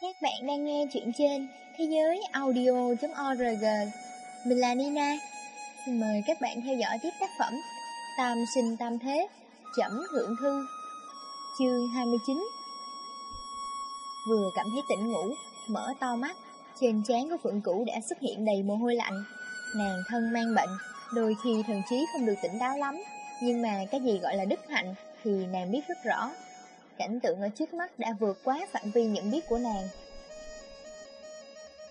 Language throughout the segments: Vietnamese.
Các bạn đang nghe chuyện trên thế giới audio.org Mình là Nina. Xin mời các bạn theo dõi tiếp tác phẩm Tam sinh tam thế, Chẩm thượng thư, Chương 29 Vừa cảm thấy tỉnh ngủ, Mở to mắt, Trên trán của Phượng Cửu đã xuất hiện đầy mồ hôi lạnh. Nàng thân mang bệnh, Đôi khi thần trí không được tỉnh táo lắm, Nhưng mà cái gì gọi là đức hạnh Thì nàng biết rất rõ. Cảnh tượng ở trước mắt đã vượt quá phạm vi nhận biết của nàng.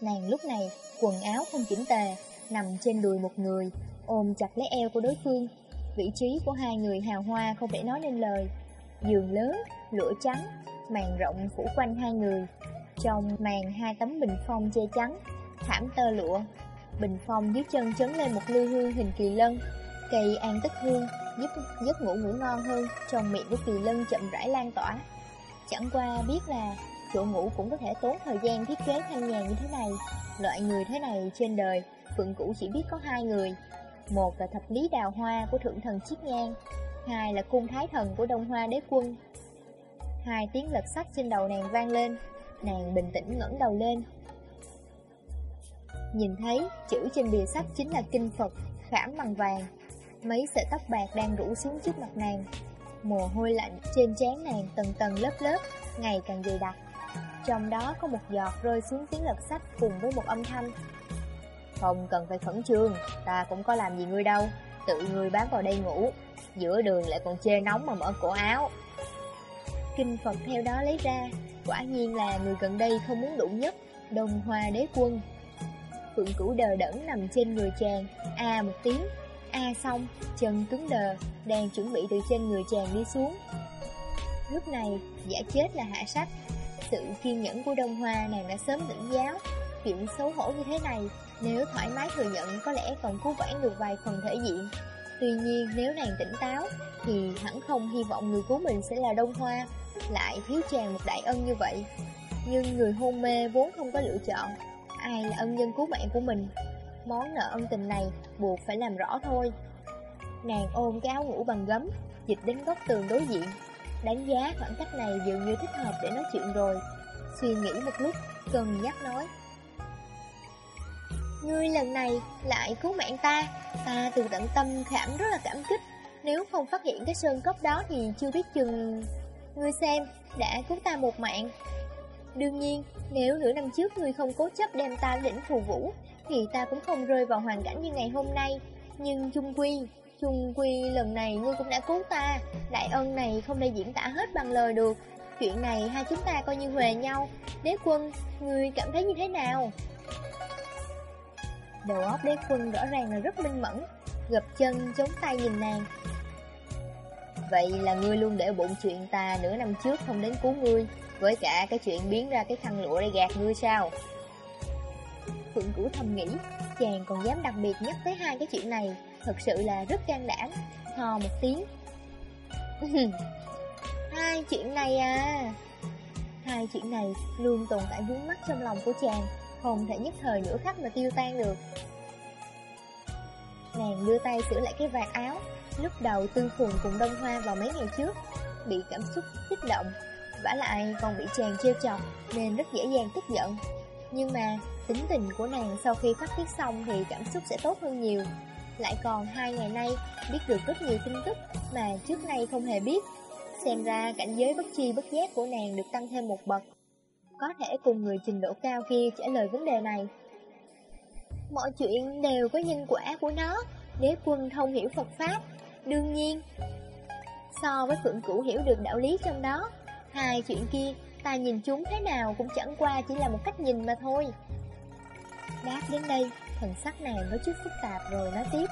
Nàng lúc này, quần áo không chỉnh tề, nằm trên đùi một người, ôm chặt lấy eo của đối phương. Vị trí của hai người hào hoa không thể nói nên lời. Giường lớn, lụa trắng, màn rộng phủ quanh hai người. Trong màn hai tấm bình phong che chắn, thảm tơ lụa. Bình phong dưới chân chấn lên một lư hương hình kỳ lân. Cây an tất hương giúp giấc ngủ ngủ ngon hơn, trong miệng của kỳ lân chậm rãi lan tỏa. Chẳng qua biết là chỗ ngủ cũng có thể tốn thời gian thiết kế thanh nhàn như thế này. Loại người thế này trên đời, Phượng Cũ chỉ biết có hai người. Một là thập lý đào hoa của thượng thần Chiết Nhan, hai là cung thái thần của Đông Hoa đế quân. Hai tiếng lật sách trên đầu nàng vang lên, nàng bình tĩnh ngẩng đầu lên. Nhìn thấy chữ trên bìa sách chính là kinh Phật, khảm bằng vàng. Mấy sợi tóc bạc đang rủ xuống trước mặt nàng. Mồ hôi lạnh trên trán nàng tầng tầng lớp lớp, Ngày càng dày đặc. Trong đó có một giọt rơi xuống tiếng lật sách Cùng với một âm thanh. Không cần phải khẩn trương, Ta cũng có làm gì ngươi đâu, Tự ngươi bám vào đây ngủ, Giữa đường lại còn chê nóng mà mở cổ áo. Kinh Phật theo đó lấy ra, Quả nhiên là người gần đây không muốn đụng nhất Đồng Hoa Đế Quân. Phượng Cửu đờ đẫn nằm trên người chàng, A một tiếng A xong, chân cứng đờ, đang chuẩn bị từ trên người chàng đi xuống. Lúc này, giả chết là hạ sách. Sự kiên nhẫn của Đông Hoa nàng đã sớm tỉnh giáo. Chuyện xấu hổ như thế này, nếu thoải mái thừa nhận có lẽ còn cứu vãn được vài phần thể diện. Tuy nhiên nếu nàng tỉnh táo, thì hẳn không hy vọng người cứu mình sẽ là Đông Hoa, lại thiếu chàng một đại ân như vậy. Nhưng người hôn mê vốn không có lựa chọn, ai là ân nhân cứu mạng của mình Món nợ ân tình này buộc phải làm rõ thôi. Nàng ôm cái áo ngủ bằng gấm, Dịch đến góc tường đối diện. Đánh giá khoảng cách này dường như thích hợp để nói chuyện rồi. Suy nghĩ một lúc Cần nhắc nói. Ngươi lần này lại cứu mạng ta. Ta từ tận tâm khảm rất là cảm kích. Nếu không phát hiện cái sơn cốc đó Thì chưa biết chừng Ngươi xem đã cứu ta một mạng. Đương nhiên, Nếu nửa năm trước ngươi không cố chấp đem ta lĩnh phù vũ thì ta cũng không rơi vào hoàn cảnh như ngày hôm nay. Nhưng chung quy, chung quy lần này ngươi cũng đã cứu ta, đại ân này không thể diễn tả hết bằng lời được. Chuyện này hai chúng ta coi như huề nhau. Đế quân, ngươi cảm thấy như thế nào? Đầu óc đế quân rõ ràng là rất minh mẫn, gập chân chống tay nhìn nàng. Vậy là ngươi luôn để bụng chuyện ta nửa năm trước không đến cứu ngươi, với cả cái chuyện biến ra cái khăn lụa để gạt ngươi sao? Phượng Cửu thầm nghĩ, chàng còn dám đặc biệt nhắc tới hai cái chuyện này, thật sự là rất can đảm. Hò một tiếng. hai chuyện này à. Hai chuyện này luôn tồn tại vướng mắt trong lòng của chàng, không thể nhất thời nửa khắc mà tiêu tan được. Nàng đưa tay sửa lại cái vạt áo, lúc đầu tương phùng cùng đông hoa vào mấy ngày trước, bị cảm xúc kích động, vả lại còn bị chàng trêu chọc nên rất dễ dàng tức giận. Nhưng mà tính tình của nàng sau khi phát tiết xong thì cảm xúc sẽ tốt hơn nhiều. Lại còn hai ngày nay biết được rất nhiều tin tức mà trước nay không hề biết. Xem ra cảnh giới bất chi bất giác của nàng được tăng thêm một bậc. Có thể cùng người trình độ cao kia trả lời vấn đề này. Mọi chuyện đều có nhân quả của nó, đế quân thông hiểu Phật Pháp. Đương nhiên, so với Phượng Cửu hiểu được đạo lý trong đó, hai chuyện kia Ta nhìn chúng thế nào cũng chẳng qua chỉ là một cách nhìn mà thôi. Đáp đến đây, thần sắc nàng có chút phức tạp rồi nói tiếp.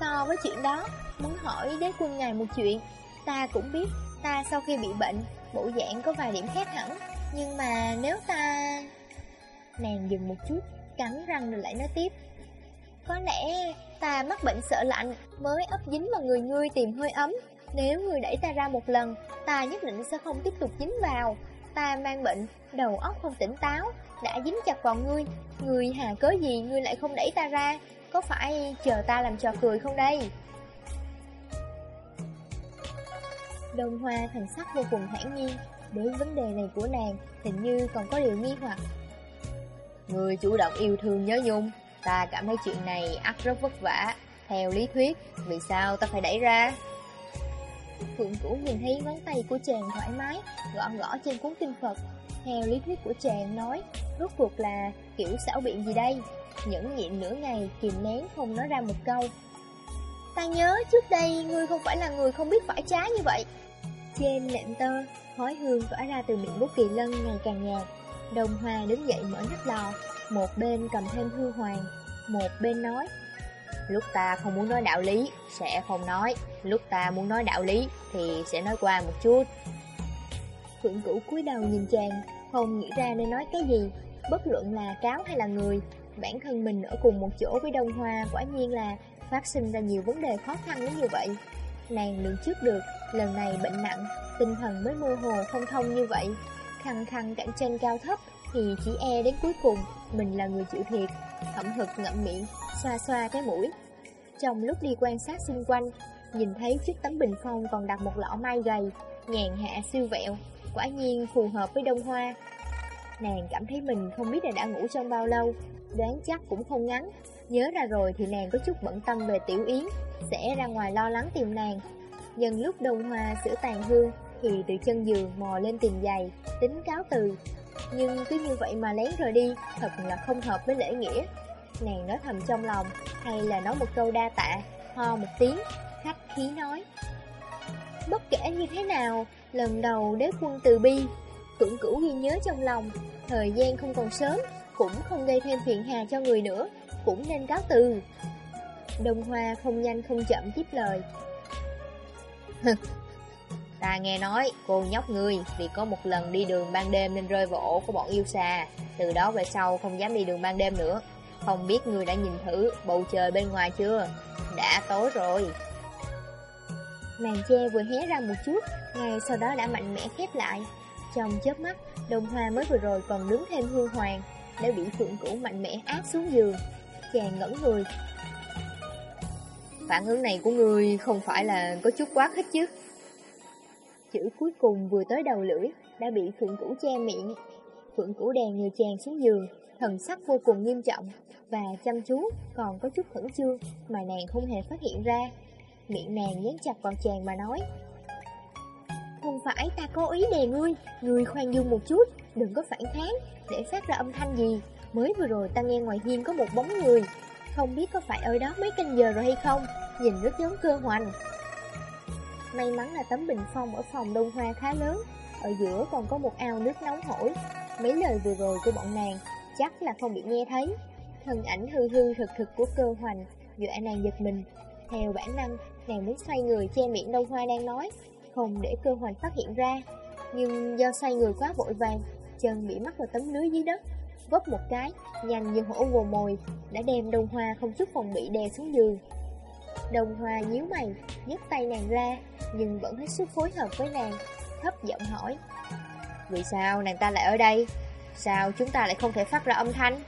So với chuyện đó, muốn hỏi đế quân ngài một chuyện. Ta cũng biết, ta sau khi bị bệnh, bộ dạng có vài điểm khác hẳn. Nhưng mà nếu ta... Nàng dừng một chút, cắn răng rồi lại nói tiếp. Có lẽ ta mắc bệnh sợ lạnh mới ấp dính vào người ngươi tìm hơi ấm nếu người đẩy ta ra một lần, ta nhất định sẽ không tiếp tục dính vào. Ta mang bệnh, đầu óc không tỉnh táo, đã dính chặt vào ngươi. Ngươi hà cớ gì ngươi lại không đẩy ta ra? Có phải chờ ta làm trò cười không đây? Đông Hoa thành sắc vô cùng thản nhiên, Đối vấn đề này của nàng Hình như còn có điều nghi hoặc Người chủ động yêu thương nhớ nhung Ta cảm thấy chuyện này ắt rất vất vả Theo lý thuyết Vì sao ta phải đẩy ra Phượng Cửu nhìn thấy ngón tay của chàng thoải mái, Gõ gõ trên cuốn kinh Phật. Theo lý thuyết của chàng nói, Rốt cuộc là kiểu xảo biện gì đây? Nhẫn nhịn nửa ngày, kìm nén không nói ra một câu. Ta nhớ trước đây ngươi không phải là người không biết phải trái như vậy. Trên nệm tơ, Khói hương tỏa ra từ miệng bút kỳ lân ngày càng nhạt. Đồng Hoa đứng dậy mở nắp lò. Một bên cầm thêm hư hoàng, Một bên nói Lúc ta không muốn nói đạo lý, Sẽ không nói. Lúc ta muốn nói đạo lý, Thì sẽ nói qua một chút. Phượng cửu cúi đầu nhìn chàng, Không nghĩ ra nên nói cái gì. Bất luận là cáo hay là người, Bản thân mình ở cùng một chỗ với Đông Hoa Quả nhiên là phát sinh ra nhiều vấn đề khó khăn đến như vậy. Nàng lường trước được, Lần này bệnh nặng, Tinh thần mới mơ hồ không thông như vậy. Khăng khăng cạnh tranh cao thấp, Thì chỉ e đến cuối cùng, Mình là người chịu thiệt. Thẩm thực ngậm miệng. Xoa xoa cái mũi. Trong lúc đi quan sát xung quanh, Nhìn thấy trước tấm bình phong còn đặt một lọ mai gầy Nhàn hạ siêu vẹo, Quả nhiên phù hợp với đông hoa. Nàng cảm thấy mình không biết là đã ngủ trong bao lâu, Đoán chắc cũng không ngắn. Nhớ ra rồi thì nàng có chút bận tâm về tiểu yến, Sẽ ra ngoài lo lắng tìm nàng. Nhân lúc đông hoa sửa tàn hương, Thì từ chân giường mò lên tìm giày, Tính cáo từ. Nhưng cứ như vậy mà lén rời đi, Thật là không hợp với lễ nghĩa. Nàng nói thầm trong lòng, Hay là nói một câu đa tạ, Ho một tiếng, Khách khí nói. Bất kể như thế nào, Lần đầu đế quân từ bi tưởng cửu ghi nhớ trong lòng, Thời gian không còn sớm, Cũng không gây thêm phiền hà cho người nữa, Cũng nên cáo từ. Đông Hoa không nhanh không chậm tiếp lời. Ta nghe nói cô nhóc ngươi Vì có một lần đi đường ban đêm Nên rơi vào ổ của bọn yêu xà, Từ đó về sau không dám đi đường ban đêm nữa. Không biết người đã nhìn thử Bầu trời bên ngoài chưa? Đã tối rồi. Màn che vừa hé ra một chút, Ngay sau đó đã mạnh mẽ khép lại. Trong chớp mắt, Đồng hoa mới vừa rồi còn đứng thêm hương hoàng, Đã bị phượng cũ mạnh mẽ áp xuống giường. Chàng ngẩn người. Phản ứng này của người không phải là có chút quá khích chứ? Chữ cuối cùng vừa tới đầu lưỡi, Đã bị phượng cũ che miệng. Phượng cũ đèn người chàng xuống giường. Thần sắc vô cùng nghiêm trọng Và chăm chú, còn có chút khẩn trương Mà nàng không hề phát hiện ra. Miệng nàng dán chặt vào chàng mà nói, Không phải ta cố ý đè ngươi Ngươi khoan dung một chút, Đừng có phản kháng, Để phát ra âm thanh gì. Mới vừa rồi ta nghe ngoài hiên có một bóng người, Không biết có phải ở đó mấy canh giờ rồi hay không, Nhìn rất giống cơ hoành. May mắn là tấm bình phong ở phòng đông hoa khá lớn, Ở giữa còn có một ao nước nóng hổi. Mấy lời vừa rồi của bọn nàng Chắc là không bị nghe thấy. Thân ảnh hư hư thực thực của cơ hoành Dọa nàng giật mình. Theo bản năng, Nàng muốn xoay người che miệng đông hoa đang nói, Không để cơ hoành phát hiện ra. Nhưng do xoay người quá vội vàng, Chân bị mắc vào tấm lưới dưới đất, Vấp một cái Nhanh như hổ vồ mồi, Đã đem đông hoa không chút phòng bị đè xuống giường. Đông hoa nhíu mày, nhấc tay nàng ra, Nhưng vẫn hết sức phối hợp với nàng, Thấp giọng hỏi, Vì sao nàng ta lại ở đây? Sao chúng ta lại không thể phát ra âm thanh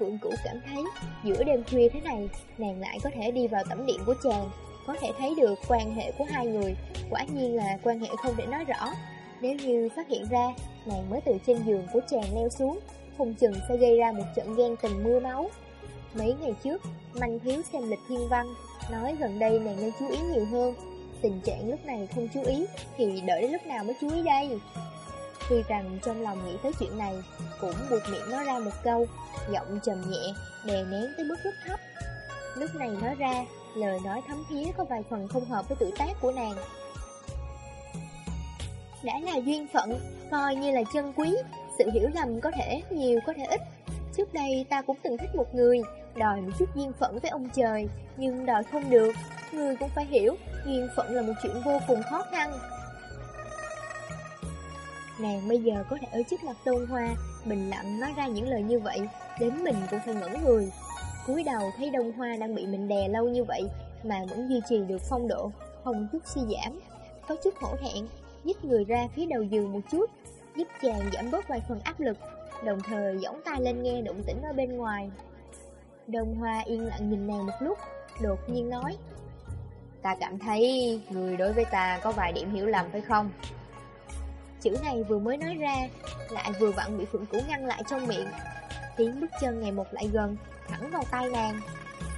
Phượng Cửu cảm thấy giữa đêm khuya thế này, nàng lại có thể đi vào tẩm điện của chàng, có thể thấy được quan hệ của hai người, quả nhiên là quan hệ không thể nói rõ. Nếu như phát hiện ra, nàng mới từ trên giường của chàng leo xuống, không chừng sẽ gây ra một trận ghen tình mưa máu. Mấy ngày trước, Manh Thiếu xem lịch thiên văn, nói gần đây nàng nên chú ý nhiều hơn. Tình trạng lúc này không chú ý, thì đợi đến lúc nào mới chú ý đây? Tuy rằng trong lòng nghĩ tới chuyện này, cũng buộc miệng nói ra một câu, giọng trầm nhẹ, đè nén tới mức rất thấp. Lúc này nói ra, lời nói thấm thía có vài phần không hợp với tuổi tác của nàng. Đã là duyên phận, coi như là chân quý, sự hiểu lầm có thể nhiều có thể ít. Trước đây ta cũng từng thích một người, đòi một chút duyên phận với ông trời, nhưng đòi không được. Người cũng phải hiểu, duyên phận là một chuyện vô cùng khó khăn, Nàng bây giờ có thể ở trước mặt tôn hoa, Bình lặng nói ra những lời như vậy, Đến mình cũng phải ngẩn người. Cúi đầu thấy đông hoa đang bị mình đè lâu như vậy Mà vẫn duy trì được phong độ, Không chút suy giảm. Có chút hổ thẹn Nhích người ra phía đầu giường một chút, Giúp chàng giảm bớt vài phần áp lực, Đồng thời giỏng tay lên nghe động tĩnh ở bên ngoài. Đông hoa yên lặng nhìn nàng một lúc, Đột nhiên nói, Ta cảm thấy người đối với ta có vài điểm hiểu lầm phải không? Chữ này vừa mới nói ra, lại vừa vặn bị Phượng Cửu ngăn lại trong miệng. Tiếng bước chân ngày một lại gần, thẳng vào tay nàng.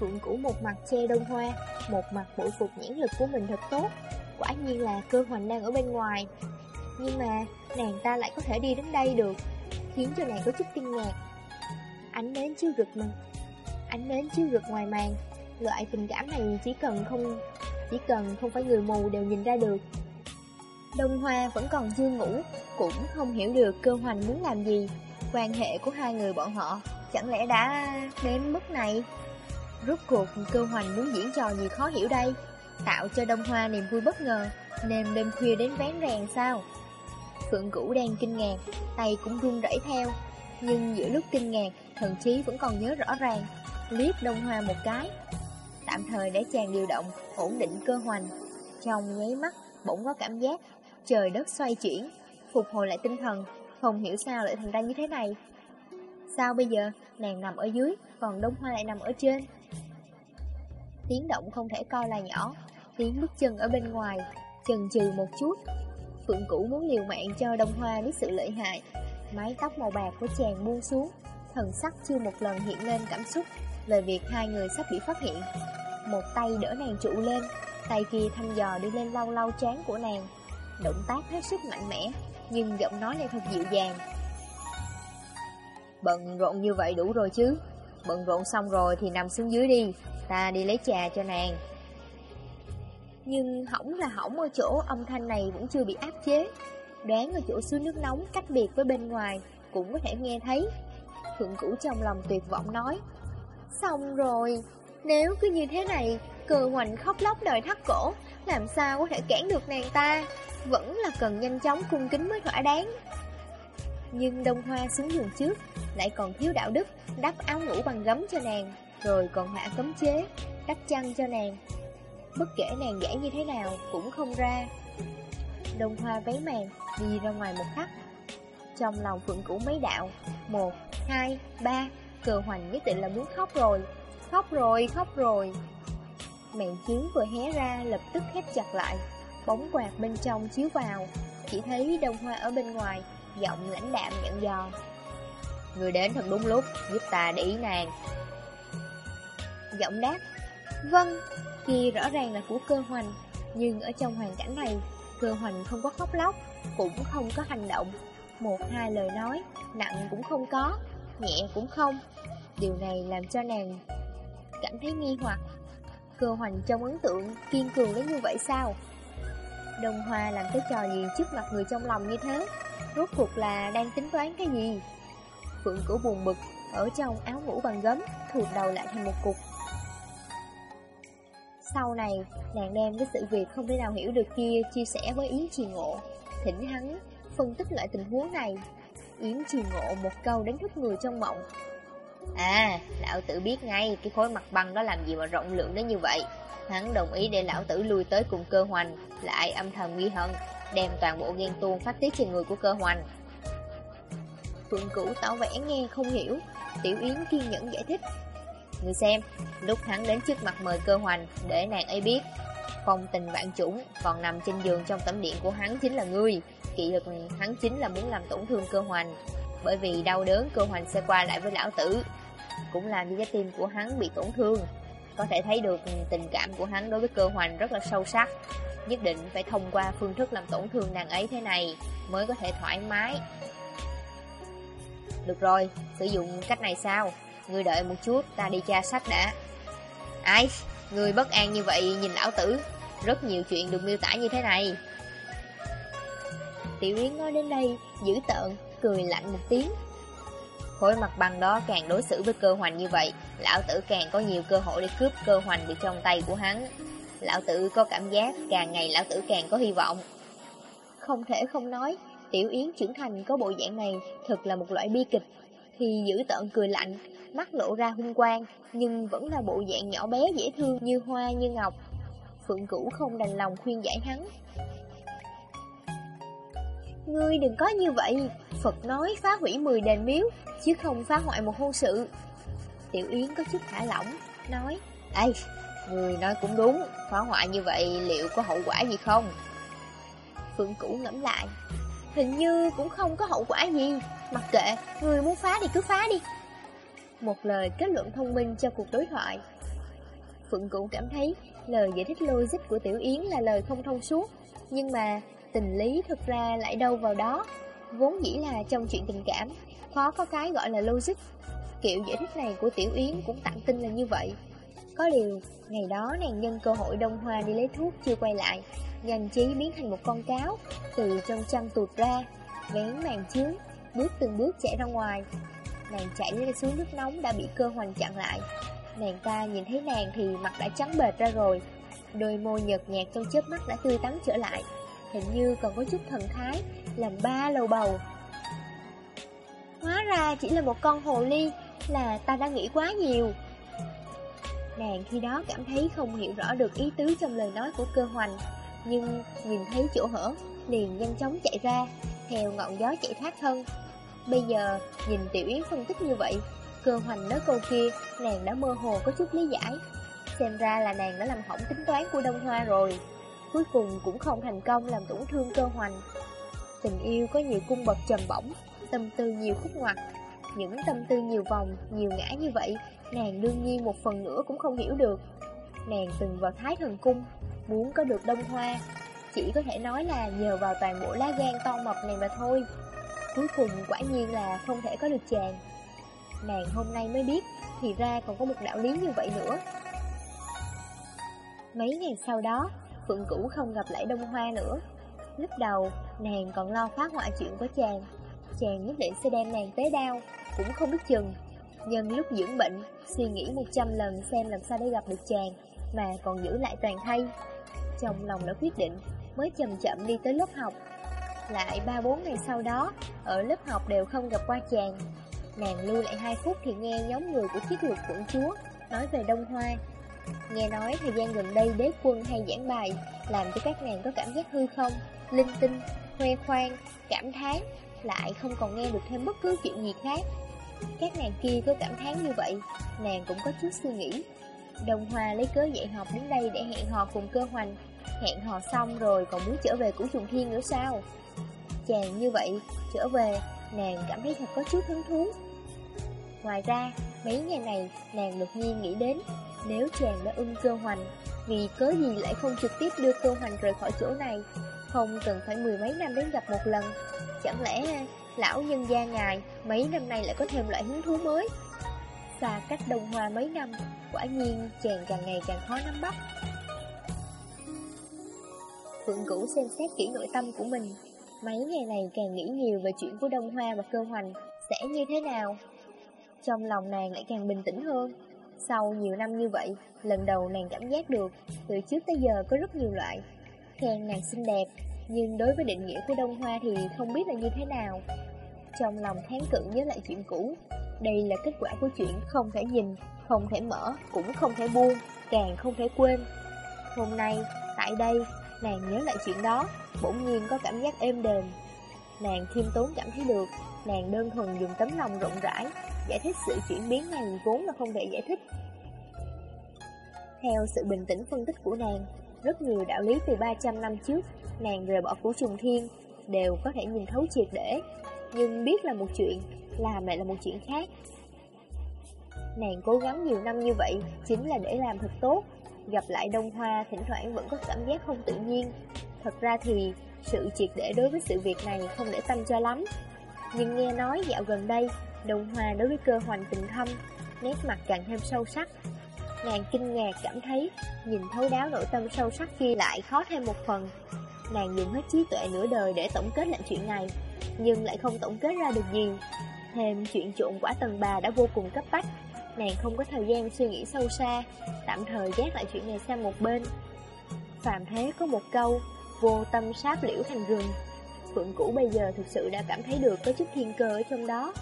Phượng Cửu một mặt che đông hoa, một mặt bội phục nhãn lực của mình thật tốt. Quả nhiên là cơ hoành đang ở bên ngoài. Nhưng mà, nàng ta lại có thể đi đến đây được, khiến cho nàng có chút kinh ngạc. Ánh nến chiếu rực mà, ánh nến chiếu rực ngoài màn, loại tình cảm này chỉ cần không chỉ cần không phải người mù đều nhìn ra được. Đông Hoa vẫn còn chưa ngủ, cũng không hiểu được cơ hoành muốn làm gì. Quan hệ của hai người bọn họ chẳng lẽ đã đến mức này? Rốt cuộc cơ hoành muốn diễn trò gì khó hiểu đây? Tạo cho Đông Hoa niềm vui bất ngờ, nên đêm khuya đến vén rèn sao? Phượng Cửu đang kinh ngạc, tay cũng run rẩy theo. Nhưng giữa lúc kinh ngạc, thần trí vẫn còn nhớ rõ ràng, liếc Đông Hoa một cái. Tạm thời để chàng điều động, ổn định cơ hoành. Trong nháy mắt, bỗng có cảm giác, trời đất xoay chuyển, phục hồi lại tinh thần, không hiểu sao lại thành ra như thế này. Sao bây giờ, nàng nằm ở dưới, còn Đông Hoa lại nằm ở trên? Tiếng động không thể coi là nhỏ, tiếng bước chân ở bên ngoài, chần chừ một chút. Phượng Cũ muốn liều mạng cho Đông Hoa biết sự lợi hại. Mái tóc màu bạc của chàng buông xuống, thần sắc chưa một lần hiện lên cảm xúc về việc hai người sắp bị phát hiện. Một tay đỡ nàng trụ lên, tay kia thăm dò đi lên lau lau trán của nàng. Động tác hết sức mạnh mẽ, nhưng giọng nói lại thật dịu dàng. Bận rộn như vậy đủ rồi chứ. Bận rộn xong rồi thì nằm xuống dưới đi, ta đi lấy trà cho nàng. Nhưng hỏng là hỏng ở chỗ âm thanh này vẫn chưa bị áp chế. Đoán ở chỗ suối nước nóng cách biệt với bên ngoài cũng có thể nghe thấy. Thượng Cũ trong lòng tuyệt vọng nói. Xong rồi, nếu cứ như thế này, cờ hoành khóc lóc đòi thắt cổ, làm sao có thể cản được nàng ta? Vẫn là cần nhanh chóng cung kính mới thỏa đáng. Nhưng Đông Hoa xuống giường trước, lại còn thiếu đạo đức, đắp áo ngủ bằng gấm cho nàng, rồi còn hạ cấm chế, đắp chăn cho nàng. Bất kể nàng giải như thế nào cũng không ra. Đông Hoa váy màn, đi ra ngoài một khắc. Trong lòng Phượng Cũ mấy đạo, một, hai, ba, cờ hoành nhất định là muốn khóc rồi. Khóc rồi, khóc rồi. Màn chiến vừa hé ra lập tức khép chặt lại, bóng quạt bên trong chiếu vào, chỉ thấy Đông Hoa ở bên ngoài, giọng lãnh đạm nhận dò. Người đến thật đúng lúc, giúp ta để ý nàng. Giọng đáp, vâng, kia rõ ràng là của cơ hoành, nhưng ở trong hoàn cảnh này, cơ hoành không có khóc lóc, cũng không có hành động. Một hai lời nói, nặng cũng không có, nhẹ cũng không. Điều này làm cho nàng cảm thấy nghi hoặc. Cơ hoành trong ấn tượng kiên cường đến như vậy sao? Đồng Hoa làm cái trò gì trước mặt người trong lòng như thế? Rốt cuộc là đang tính toán cái gì? Phượng cửu buồn bực, ở trong áo ngủ bằng gấm, thụt đầu lại thành một cục. Sau này, nàng đem cái sự việc không thể nào hiểu được kia chia sẻ với Yến Trì Ngộ, thỉnh hắn phân tích lại tình huống này. Yến Trì Ngộ một câu đánh thức người trong mộng. À, lão tử biết ngay cái khối mặt băng đó làm gì mà rộng lượng đến như vậy. Hắn đồng ý để lão tử lui tới cùng cơ hoành, lại âm thầm nghi hận, đem toàn bộ ghen tuông phát tiết trên người của cơ hoành. Phượng Cửu tỏ vẻ nghe không hiểu, Tiểu Yến kiên nhẫn giải thích. Người xem, lúc hắn đến trước mặt mời cơ hoành, để nàng ấy biết, phong tình vạn chủng, còn nằm trên giường trong tấm điện của hắn chính là ngươi. Kỳ thực hắn chính là muốn làm tổn thương cơ hoành, bởi vì đau đớn cơ hoành xe qua lại với lão tử, cũng làm cho trái tim của hắn bị tổn thương. Có thể thấy được tình cảm của hắn đối với cơ hoành rất là sâu sắc Nhất định phải thông qua phương thức làm tổn thương nàng ấy thế này Mới có thể thoải mái Được rồi, sử dụng cách này sao? Ngươi đợi một chút, ta đi tra sách đã Ai? người bất an như vậy nhìn lão tử Rất nhiều chuyện được miêu tả như thế này Tiểu Yến nói đến đây, dữ tợn, cười lạnh một tiếng Khối mặt bằng đó càng đối xử với cơ hoành như vậy, lão tử càng có nhiều cơ hội để cướp cơ hoành bị trong tay của hắn. Lão tử có cảm giác càng ngày lão tử càng có hy vọng. Không thể không nói, Tiểu Yến trưởng thành có bộ dạng này thật là một loại bi kịch. Thì giữ tợn cười lạnh, mắt lộ ra hung quang, nhưng vẫn là bộ dạng nhỏ bé dễ thương như hoa như ngọc. Phượng Cửu không đành lòng khuyên giải hắn, Ngươi đừng có như vậy, Phật nói phá hủy 10 đền miếu, chứ không phá hoại một hôn sự. Tiểu Yến có chút thả lỏng, nói, Ê, người nói cũng đúng, phá hoại như vậy liệu có hậu quả gì không? Phượng Cũ ngẫm lại Hình như cũng không có hậu quả gì Mặc kệ, người muốn phá thì cứ phá đi Một lời kết luận thông minh cho cuộc đối thoại Phượng Cũ cảm thấy lời giải thích logic của Tiểu Yến là lời không thông suốt Nhưng mà tình lý thực ra lại đâu vào đó. Vốn dĩ là trong chuyện tình cảm Khó có cái gọi là logic. Kiểu giải thích này của Tiểu Yến cũng tặng tin là như vậy. Có điều, ngày đó nàng nhân cơ hội Đông Hoa đi lấy thuốc chưa quay lại Nhanh trí biến thành một con cáo Từ trong chăn tụt ra Vén màn chướng Bước từng bước chạy ra ngoài. Nàng chạy lên xuống nước nóng đã bị cơ hoành chặn lại. Nàng ta nhìn thấy nàng thì mặt đã trắng bệt ra rồi. Đôi môi nhợt nhạt trong chớp mắt đã tươi tắn trở lại. Hình như còn có chút thần thái, Làm ba lầu bầu. Hóa ra chỉ là một con hồ ly Là ta đã nghĩ quá nhiều. Nàng khi đó cảm thấy không hiểu rõ được ý tứ trong lời nói của cơ hoành, Nhưng nhìn thấy chỗ hở, Liền nhanh chóng chạy ra, Theo ngọn gió chạy thoát thân. Bây giờ nhìn Tiểu Yến phân tích như vậy, Cơ hoành nói câu kia, Nàng đã mơ hồ có chút lý giải. Xem ra là nàng đã làm hỏng tính toán của Đông Hoa rồi. Cuối cùng cũng không thành công làm tổn thương cơ hoành. Tình yêu có nhiều cung bậc trầm bổng Tâm tư nhiều khúc ngoặt. Những tâm tư nhiều vòng, nhiều ngã như vậy Nàng đương nhiên một phần nữa cũng không hiểu được. Nàng từng vào Thái Thần Cung Muốn có được Đông Hoa. Chỉ có thể nói là nhờ vào toàn bộ lá gan to mập này mà thôi. Cuối cùng quả nhiên là không thể có được chàng. Nàng hôm nay mới biết Thì ra còn có một đạo lý như vậy nữa. Mấy ngày sau đó Phượng Cũ không gặp lại Đông Hoa nữa. Lúc đầu, nàng còn lo phá hoại chuyện của chàng. Chàng nhất định sẽ đem nàng tế đau, Cũng không biết chừng. Nhân lúc dưỡng bệnh, Suy nghĩ một trăm lần xem làm sao để gặp được chàng, Mà còn giữ lại toàn thay. Trong lòng đã quyết định, Mới chậm chậm đi tới lớp học. Lại ba bốn ngày sau đó, Ở lớp học đều không gặp qua chàng. Nàng lưu lại 2 phút thì nghe nhóm người của chiếc lục quận chúa Nói về Đông Hoa. Nghe nói thời gian gần đây đế quân hay giảng bài Làm cho các nàng có cảm giác hư không Linh tinh, khoe khoang, cảm thán Lại không còn nghe được thêm bất cứ chuyện gì khác. Các nàng kia có cảm thán như vậy Nàng cũng có chút suy nghĩ. Đồng hòa lấy cớ dạy học đến đây để hẹn hò cùng cơ hoành. Hẹn hò xong rồi còn muốn trở về củ trùng thiên nữa sao? Chàng như vậy trở về nàng cảm thấy thật có chút hứng thú. Ngoài ra, mấy ngày này nàng đột nhiên nghĩ đến, nếu chàng đã ưng cơ hoành, vì cớ gì lại không trực tiếp đưa cơ hoành rời khỏi chỗ này, không cần phải mười mấy năm đến gặp một lần. Chẳng lẽ lão nhân gia ngài mấy năm nay lại có thêm loại hứng thú mới? Xa cách đồng hòa mấy năm, quả nhiên chàng càng ngày càng khó nắm bắt. Phượng Cửu xem xét kỹ nội tâm của mình, Mấy ngày này càng nghĩ nhiều về chuyện của Đông Hoa và Cơ Hoành sẽ như thế nào. Trong lòng nàng lại càng bình tĩnh hơn. Sau nhiều năm như vậy, lần đầu nàng cảm giác được, từ trước tới giờ có rất nhiều loại. Khen nàng xinh đẹp, nhưng đối với định nghĩa của Đông Hoa thì không biết là như thế nào. Trong lòng kháng cự nhớ lại chuyện cũ, đây là kết quả của chuyện không thể nhìn, không thể mở, cũng không thể buông, càng không thể quên. Hôm nay, tại đây, Nàng nhớ lại chuyện đó, bỗng nhiên có cảm giác êm đềm. Nàng khiêm tốn cảm thấy được, nàng đơn thuần dùng tấm lòng rộng rãi, giải thích sự chuyển biến này vốn là không thể giải thích. Theo sự bình tĩnh phân tích của nàng, rất nhiều đạo lý từ 300 năm trước, nàng rời bỏ của trùng thiên, đều có thể nhìn thấu triệt để, nhưng biết là một chuyện, làm lại là một chuyện khác. Nàng cố gắng nhiều năm như vậy chính là để làm thật tốt, Gặp lại Đông Hoa thỉnh thoảng vẫn có cảm giác không tự nhiên Thật ra thì sự triệt để đối với sự việc này không để tâm cho lắm nhưng nghe nói dạo gần đây đồng hòa đối với cơ hoành tình thâm, Nét mặt càng thêm sâu sắc. Nàng kinh ngạc cảm thấy, Nhìn thấu đáo nội tâm sâu sắc kia lại khó thêm một phần. Nàng dùng hết trí tuệ nửa đời để tổng kết lại chuyện này, Nhưng lại không tổng kết ra được gì. Thêm chuyện trộn quả tầng bà đã vô cùng cấp bách, Nàng không có thời gian suy nghĩ sâu xa, Tạm thời gác lại chuyện này sang một bên. Phạm Thế có một câu, Vô tâm sáp liễu thành rừng. Phượng Cũ bây giờ thực sự đã cảm thấy được có chút thiên cơ ở trong đó.